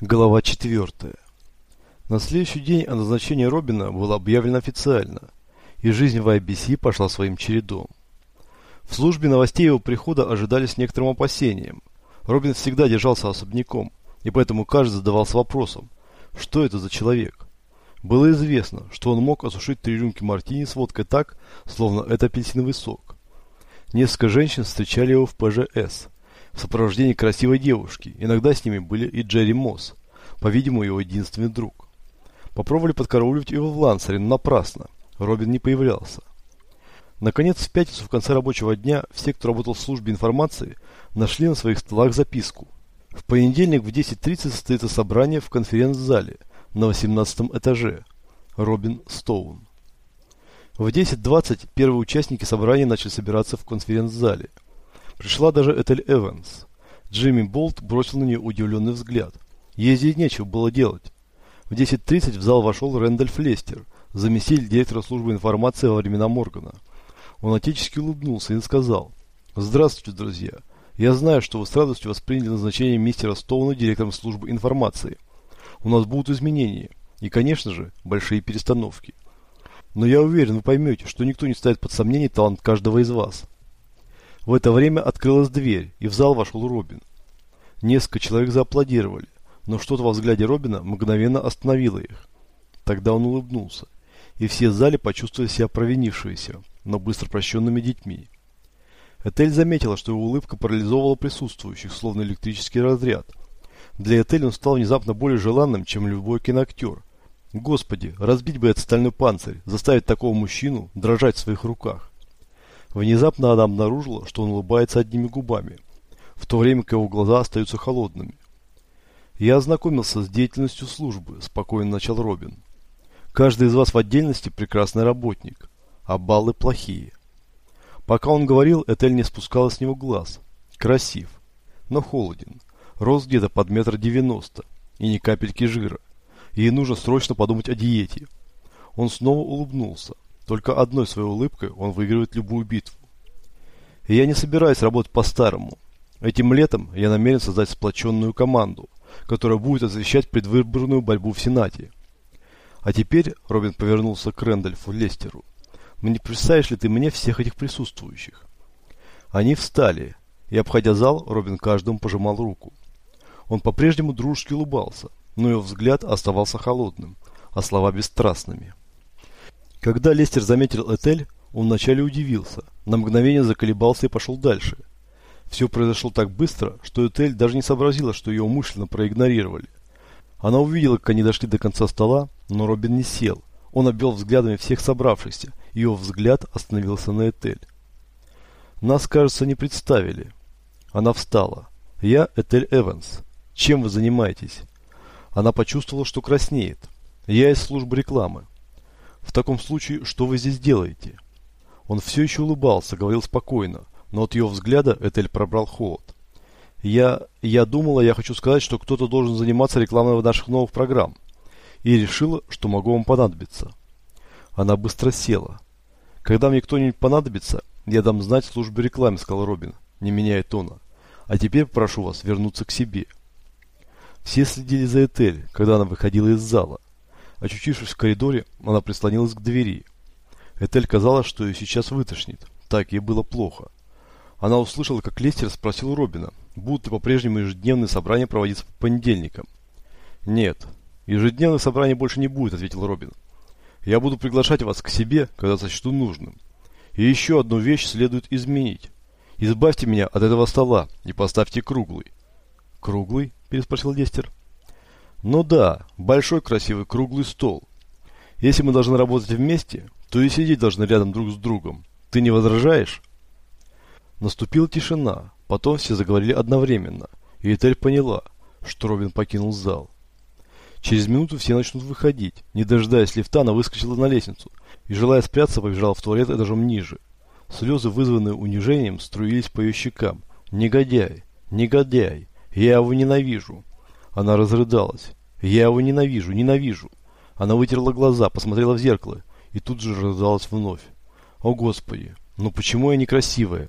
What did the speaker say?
Глава 4. На следующий день о назначении Робина было объявлено официально, и жизнь в IBC пошла своим чередом. В службе новостей его прихода ожидали с некоторым опасением. Робин всегда держался особняком, и поэтому каждый задавался вопросом, что это за человек. Было известно, что он мог осушить три рюмки мартини с водкой так, словно это апельсиновый сок. Несколько женщин встречали его в ПЖС – в сопровождении красивой девушки. Иногда с ними были и Джерри Мосс, по-видимому, его единственный друг. Попробовали подкарауливать его в Лансере, но напрасно. Робин не появлялся. Наконец, в пятницу в конце рабочего дня все, кто работал в службе информации, нашли на своих столах записку. В понедельник в 10.30 состоится собрание в конференц-зале на 18 этаже. Робин Стоун. В 10.20 первые участники собрания начали собираться в конференц-зале. Пришла даже Этель Эванс. Джимми Болт бросил на нее удивленный взгляд. Ей здесь нечего было делать. В 10.30 в зал вошел Рэндальф Лестер, заместитель директора службы информации во времена Моргана. Он отечески улыбнулся и сказал, «Здравствуйте, друзья. Я знаю, что вы с радостью восприняли назначение мистера Стоуна директором службы информации. У нас будут изменения и, конечно же, большие перестановки. Но я уверен, вы поймете, что никто не ставит под сомнение талант каждого из вас». В это время открылась дверь, и в зал вошел Робин. Несколько человек зааплодировали, но что-то во взгляде Робина мгновенно остановило их. Тогда он улыбнулся, и все в зале почувствовали себя провинившиеся, но быстро прощенными детьми. Этель заметила, что его улыбка парализовала присутствующих, словно электрический разряд. Для Этель он стал внезапно более желанным, чем любой киноактер. Господи, разбить бы этот стальной панцирь, заставить такого мужчину дрожать в своих руках. Внезапно она обнаружила, что он улыбается одними губами, в то время как его глаза остаются холодными. «Я ознакомился с деятельностью службы», – спокойно начал Робин. «Каждый из вас в отдельности прекрасный работник, а баллы плохие». Пока он говорил, Этель не спускала с него глаз. Красив, но холоден. Рост где-то под метр девяносто и ни капельки жира. Ей нужно срочно подумать о диете. Он снова улыбнулся. Только одной своей улыбкой он выигрывает любую битву. И я не собираюсь работать по-старому. Этим летом я намерен создать сплоченную команду, которая будет освещать предвыборную борьбу в Сенате. А теперь Робин повернулся к Рэндольфу Лестеру. Не представишь ли ты мне всех этих присутствующих? Они встали, и, обходя зал, Робин каждому пожимал руку. Он по-прежнему дружески улыбался, но его взгляд оставался холодным, а слова бесстрастными. Когда Лестер заметил Этель, он вначале удивился, на мгновение заколебался и пошел дальше. Все произошло так быстро, что Этель даже не сообразила, что ее умышленно проигнорировали. Она увидела, как они дошли до конца стола, но Робин не сел. Он обвел взглядами всех собравшихся, и его взгляд остановился на Этель. «Нас, кажется, не представили». Она встала. «Я Этель Эванс. Чем вы занимаетесь?» Она почувствовала, что краснеет. «Я из службы рекламы. В таком случае, что вы здесь делаете? Он все еще улыбался, говорил спокойно, но от ее взгляда Этель пробрал холод. Я, я думала, я хочу сказать, что кто-то должен заниматься рекламой наших новых программ. И решила, что могу вам понадобиться. Она быстро села. Когда мне кто-нибудь понадобится, я дам знать службе рекламы, сказал Робин, не меняя тона. А теперь прошу вас вернуться к себе. Все следили за Этель, когда она выходила из зала. Очутившись в коридоре, она прислонилась к двери. Этель казалось, что ее сейчас вытошнит. Так ей было плохо. Она услышала, как Лестер спросил Робина, будут ли по-прежнему ежедневные собрания проводиться по понедельникам. «Нет, ежедневных собраний больше не будет», — ответил Робин. «Я буду приглашать вас к себе, когда сочту нужным. И еще одну вещь следует изменить. Избавьте меня от этого стола и поставьте круглый». «Круглый?» – переспросил Лестер. Ну да, большой красивый круглый стол. Если мы должны работать вместе, то и сидеть должны рядом друг с другом. Ты не возражаешь? Наступила тишина. Потом все заговорили одновременно. И Этель поняла, что Робин покинул зал. Через минуту все начнут выходить. Не дожидаясь лифта, она выскочила на лестницу и, желая спрятаться, побежала в туалет этажом ниже. Слезы, вызванные унижением, струились по ее щекам. «Негодяй! Негодяй! Я его ненавижу!» Она разрыдалась. «Я его ненавижу, ненавижу!» Она вытерла глаза, посмотрела в зеркало и тут же разрыдалась вновь. «О, Господи! Ну почему я некрасивая?